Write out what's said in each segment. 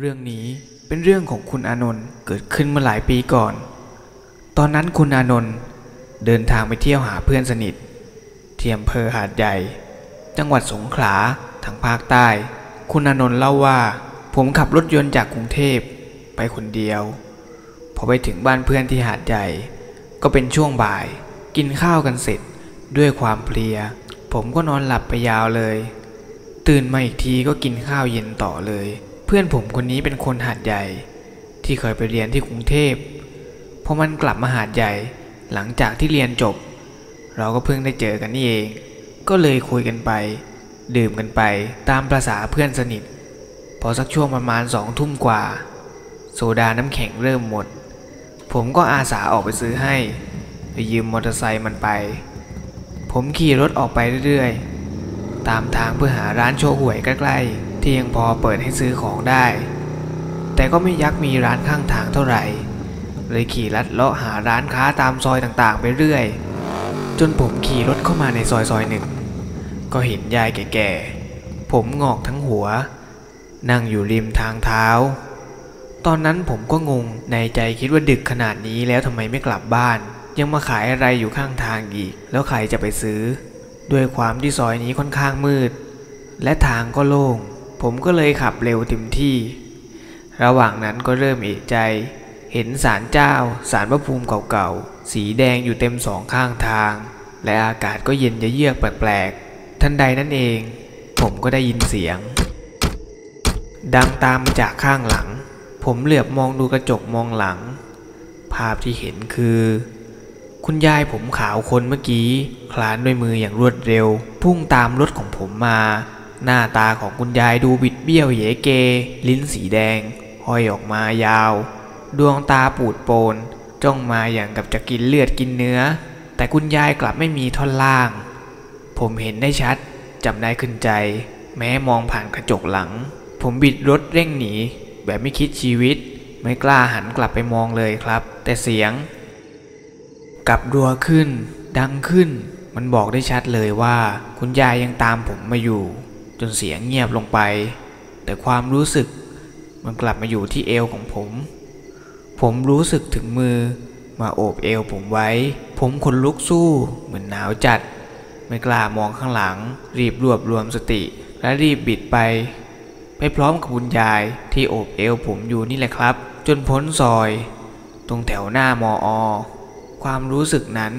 เรื่องนี้เป็นเรื่องของคุณอานนท์เกิดขึ้นเมื่อหลายปีก่อน ตอนนั้นคุณอานนท์เดินทางไปเที่ยวหาเพื่อนสนิท เที่อำเภอหาดใหญ่ จังหวัดสงขลาทางภาคใต้ คุณอานนท์เล่าว่า ผมขับรถยนต์จากกรุงเทพไปคนเดียว พอไปถึงบ้านเพื่อนที่หาดใหญ่ ก็เป็นช่วงบ่าย กินข้าวกันเสร็จด้วยความเพลีย ผมก็นอนหลับไปยาวเลย ตื่นมาอีกทีก็กินข้าวเย็นต่อเลย เพื่อนผมคนนี้เป็นคนหาดใหญ่ ที่เคยไปเรียนที่กรุงเทพพอมันกลับมาหาดใหญ่หลังจากที่เรียนจบ เราก็เพิ่งได้เจอกันนี่เอง ก็เลยคุยกันไป ดื่มกันไปตามประษาเพื่อนสนิท พอสักช่วงประมาณสองทุ่มกว่า โซดาน้ำแข็งเริ่มหมด ผมก็อาสาออกไปซื้อให้ไปยืมมอเตอร์ไซค์มันไป ผมขี่รถออกไปเรื่อยๆ ตามทางเพื่อหาร้านโชว์หวยใกล้ๆ ที่ยังพอเปิดให้ซื้อของได้ แต่ก็ไม่ยักมีร้านข้างทางเท่าไหร่ เลยขี่ลัดเลาะหาร้านค้าตามซอยต่างๆไปเรื่อย จนผมขี่รถเข้ามาในซอยซอยหนึ่ง ก็เห็นยายแก่ๆ ผมงอกทั้งหัว นั่งอยู่ริมทางเท้า ตอนนั้นผมก็งงในใจคิดว่าดึกขนาดนี้แล้วทำไมไม่กลับบ้าน ยังมาขายอะไรอยู่ข้างทางอีก แล้วใครจะไปซื้อ ด้วยความที่ซอยนี้ค่อนข้างมืดและทางก็โล่ง ผมก็เลยขับเร็วเต็มที่ ระหว่างนั้นก็เริ่มเอะใจ เห็นศาลเจ้าศาลพระภูมิเก่าๆ สีแดงอยู่เต็มสองข้างทาง และอากาศก็เย็นจะเยือกแปลกๆ ทันใดนั่นเอง ผมก็ได้ยินเสียง ดังตามมาจากข้างหลัง ผมเหลือบมองดูกระจกมองหลัง ภาพที่เห็นคือ คุณยายผมขาวคนเมื่อกี้ คลานด้วยมืออย่างรวดเร็ว พุ่งตามรถของผมมา หน้าตาของคุณยายดูบิดเบี้ยวเหยเก ลิ้นสีแดง ห้อยออกมายาว ดวงตาปูดโปน จ้องมาอย่างกับจะกินเลือดกินเนื้อ แต่คุณยายกลับไม่มีท่อนล่าง ผมเห็นได้ชัดจำได้ขึ้นใจ แม้มองผ่านกระจกหลัง ผมบิดรถเร่งหนี แบบไม่คิดชีวิต ไม่กล้าหันกลับไปมองเลยครับ แต่เสียง กลับรัวขึ้น ดังขึ้น มันบอกได้ชัดเลยว่า คุณยายยังตามผมมาอยู่ จนเสียงเงียบลงไป แต่ความรู้สึกมันกลับมาอยู่ที่เอวของผม ผมรู้สึกถึงมือมาโอบเอวผมไว้ ผมขนลุกสู้เหมือนหนาวจัด ไม่กล้ามองข้างหลัง รีบรวบรวมสติ และรีบบิดไป ไปพร้อมกับคุณยายที่โอบเอวผมอยู่นี่แหละครับ จนพ้นซอย ตรงแถวหน้ามออความรู้สึกนั้น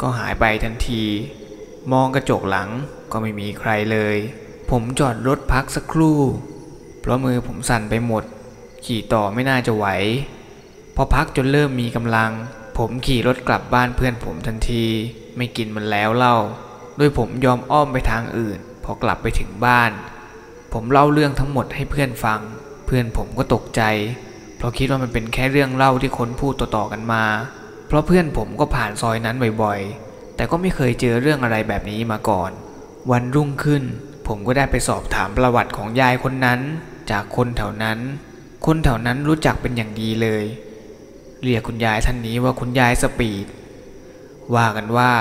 ก็หายไปทันที มองกระจกหลังก็ไม่มีใครเลย ผมจอดรถพักสักครู่ เพราะมือผมสั่นไปหมด ขี่ต่อไม่น่าจะไหว พอพักจนเริ่มมีกำลัง ผมขี่รถกลับบ้านเพื่อนผมทันที ไม่กินมันแล้วเล่าโดยผมยอมอ้อมไปทางอื่น พอกลับไปถึงบ้าน ผมเล่าเรื่องทั้งหมดให้เพื่อนฟัง เพื่อนผมก็ตกใจ เพราะคิดว่ามันเป็นแค่เรื่องเล่าที่คนพูดต่อๆกันมา เพราะเพื่อนผมก็ผ่านซอยนั้นบ่อยๆ แต่ก็ไม่เคยเจอเรื่องอะไรแบบนี้มาก่อน วันรุ่งขึ้น ผมก็ได้ไปสอบถามประวัติของยายคนนั้น จากคนแถวนั้น คนแถวนั้นรู้จักเป็นอย่างดีเลย เรียกคุณยายท่านนี้ว่าคุณยายสปีด ว่ากันว่า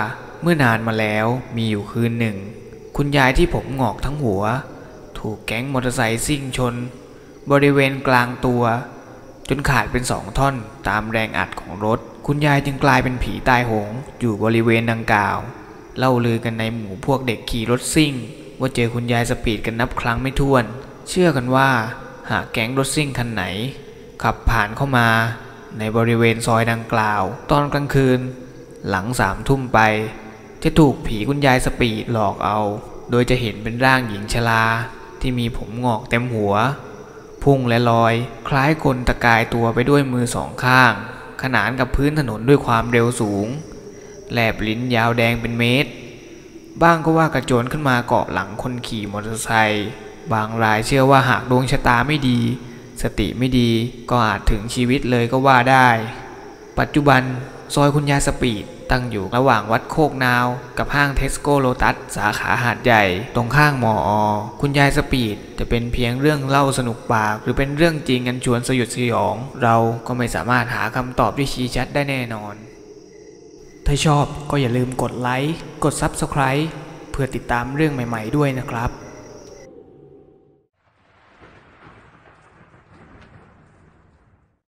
เมื่อนานมาแล้วมีอยู่คืนหนึ่ง คุณยายที่ผมงอกทั้งหัว ถูกแก๊งมอเตอร์ไซค์ซิ่งชน บริเวณกลางตัว จนขาดเป็นสองท่อนตามแรงอัดของรถ คุณยายจึงกลายเป็นผีตายโหงอยู่บริเวณดังกล่าว เล่าลือกันในหมู่พวกเด็กขี่รถซิ่ง ว่าเจอคุณยายสปีดกันนับครั้งไม่ถ้วน เชื่อกันว่า หากแก๊งรถซิ่งคันไหน ขับผ่านเข้ามา ในบริเวณซอยดังกล่าว ตอนกลางคืน หลังสามทุ่มไป จะถูกผีคุณยายสปีดหลอกเอา โดยจะเห็นเป็นร่างหญิงชราที่มีผมงอกเต็มหัว พุ่งและลอย คล้ายคนตะกายตัวไปด้วยมือสองข้าง ขนานกับพื้นถนนด้วยความเร็วสูงแลบลิ้นยาวแดงเป็นเมตร บ้างก็ว่ากระโจนขึ้นมาเกาะหลังคนขี่มอเตอร์ไซค์บางรายเชื่อว่าหากดวงชะตาไม่ดี สติไม่ดีก็อาจถึงชีวิตเลยก็ว่าได้ ปัจจุบันซอยคุณยายสปีดตั้งอยู่ระหว่างวัดโคกนาว กับห้างเทสโก้โลตัสสาขาหาดใหญ่ ตรงข้าม ม.อ.คุณยายสปีดจะเป็นเพียงเรื่องเล่าสนุกปาก หรือเป็นเรื่องจริงอันชวนสยดสยอง เราก็ไม่สามารถหาคำตอบที่ชี้ชัดได้แน่นอน ถ้าชอบก็อย่าลืมกดไลค์ กด Subscribe เพื่อติดตามเรื่องใหม่ ๆ ด้วยนะครับ